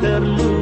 terluka